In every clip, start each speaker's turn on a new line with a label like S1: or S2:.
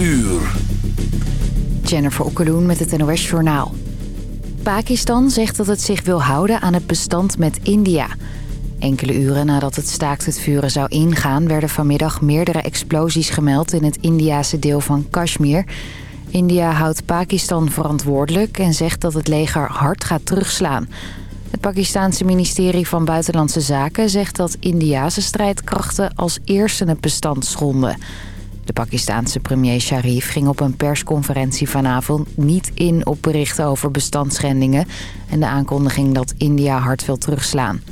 S1: uur.
S2: Jennifer Okkeloen met het NOS Journaal. Pakistan zegt dat het zich wil houden aan het bestand met India. Enkele uren nadat het staakt het vuren zou ingaan... werden vanmiddag meerdere explosies gemeld in het Indiase deel van Kashmir. India houdt Pakistan verantwoordelijk en zegt dat het leger hard gaat terugslaan... Het Pakistanse ministerie van Buitenlandse Zaken zegt dat Indiase strijdkrachten als eerste het bestand schonden. De Pakistanse premier Sharif ging op een persconferentie vanavond niet in op berichten over bestandsschendingen en de aankondiging dat India hard wil terugslaan.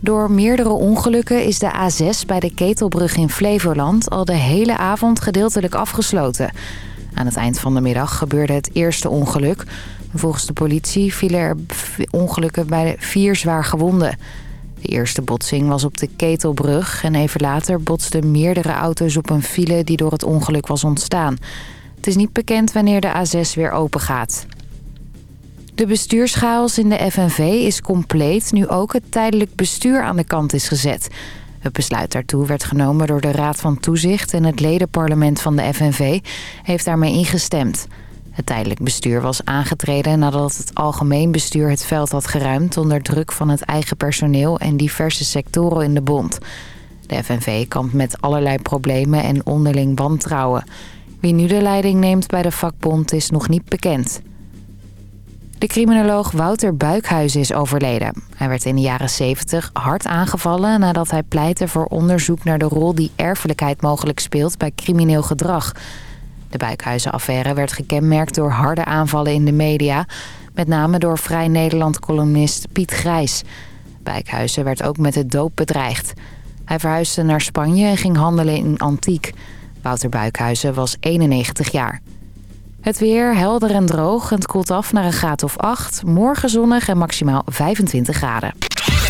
S2: Door meerdere ongelukken is de A6 bij de Ketelbrug in Flevoland al de hele avond gedeeltelijk afgesloten. Aan het eind van de middag gebeurde het eerste ongeluk. Volgens de politie vielen er ongelukken bij vier zwaar gewonden. De eerste botsing was op de Ketelbrug en even later botsten meerdere auto's op een file die door het ongeluk was ontstaan. Het is niet bekend wanneer de A6 weer open gaat. De bestuurschaos in de FNV is compleet nu ook het tijdelijk bestuur aan de kant is gezet. Het besluit daartoe werd genomen door de Raad van Toezicht en het ledenparlement van de FNV heeft daarmee ingestemd. Het tijdelijk bestuur was aangetreden nadat het algemeen bestuur het veld had geruimd... onder druk van het eigen personeel en diverse sectoren in de bond. De FNV kampt met allerlei problemen en onderling wantrouwen. Wie nu de leiding neemt bij de vakbond is nog niet bekend. De criminoloog Wouter Buikhuizen is overleden. Hij werd in de jaren 70 hard aangevallen nadat hij pleitte voor onderzoek naar de rol die erfelijkheid mogelijk speelt bij crimineel gedrag. De Buikhuizenaffaire werd gekenmerkt door harde aanvallen in de media. Met name door Vrij Nederland-columnist Piet Grijs. Buikhuizen werd ook met de doop bedreigd. Hij verhuisde naar Spanje en ging handelen in antiek. Wouter Buikhuizen was 91 jaar. Het weer helder en droog. Het koelt af naar een graad of 8. Morgen zonnig en maximaal 25 graden.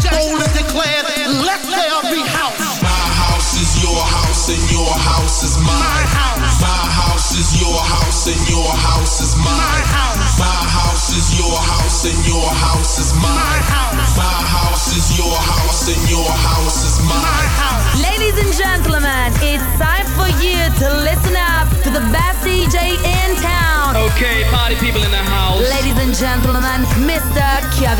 S3: let there house.
S4: My house is your house and your house is mine.
S3: My house.
S4: My house is your house and your house is mine.
S3: My house.
S4: My house is your house and your house is mine.
S3: My house.
S4: My house is your house and your house is mine.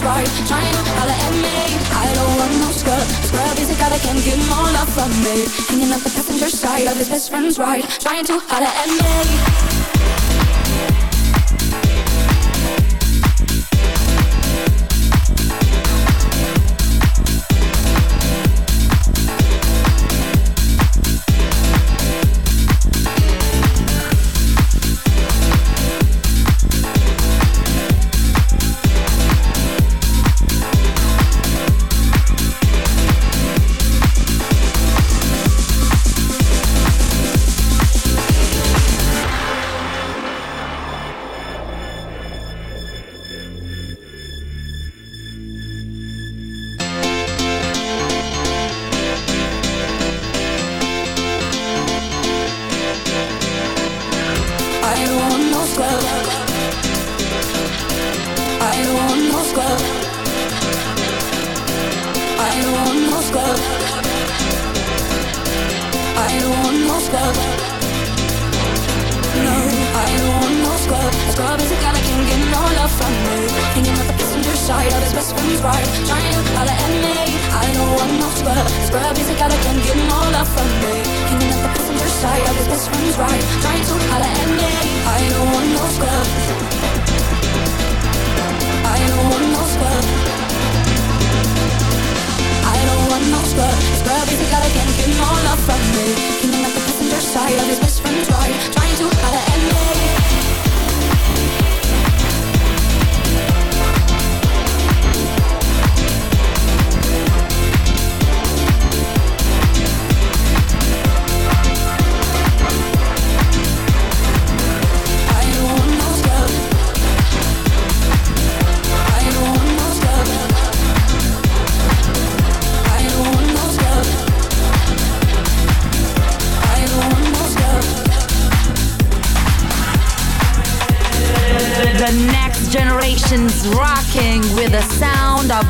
S5: Trying to holla at me I don't want no scrub Scrub is a guy that can't get more love from me Hanging out the passenger side Of his best friend's ride Trying to holla at me is right. Trying to holler at me. I know I'm not but this girl busy got can't get all love from me. Hanging up the passenger side of his best friend's right. Trying to holler at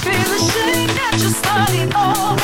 S5: feel ashamed that you're starting over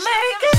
S5: it.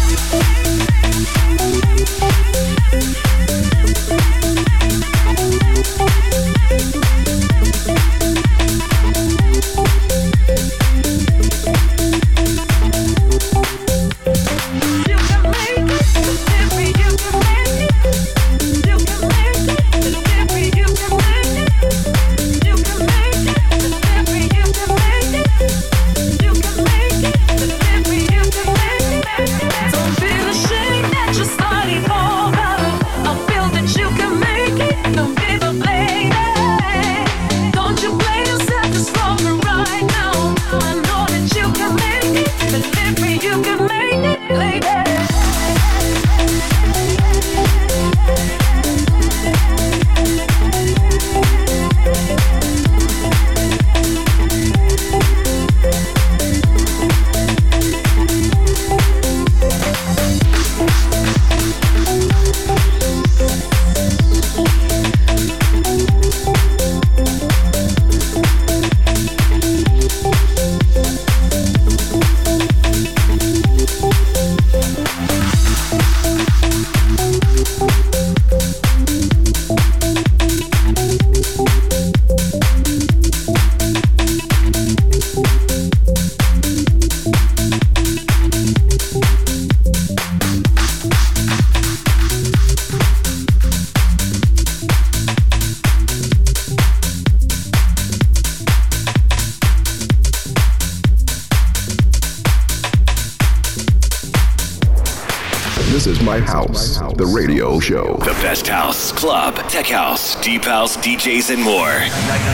S6: House, the radio show.
S7: The best house, club, tech house, deep house, DJs, and more.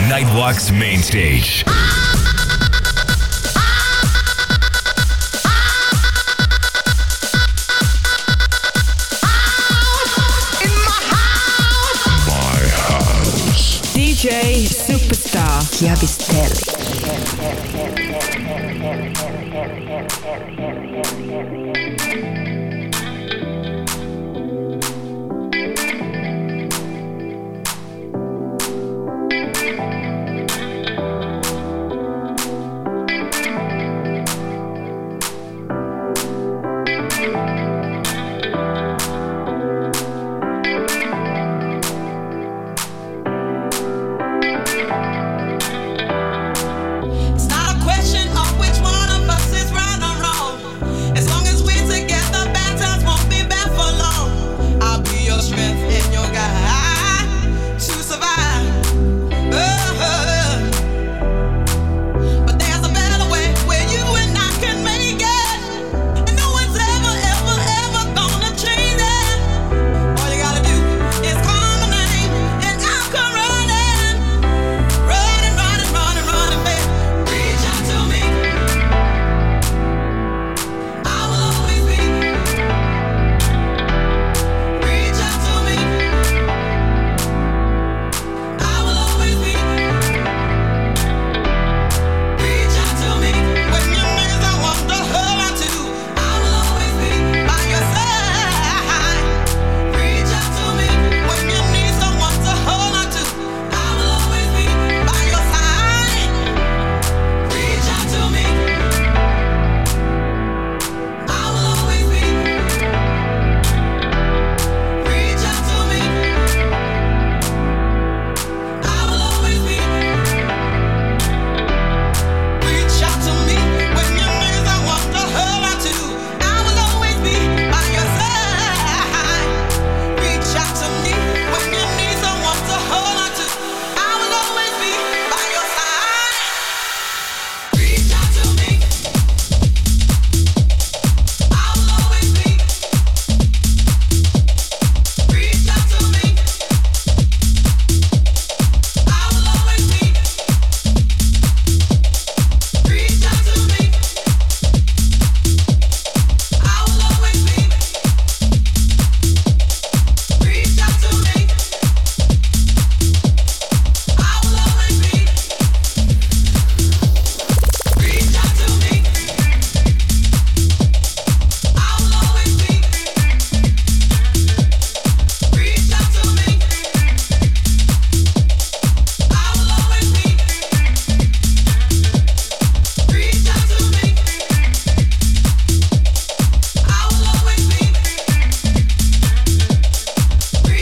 S7: Nightwalk's main stage.
S8: DJ Superstar Chiavistelli.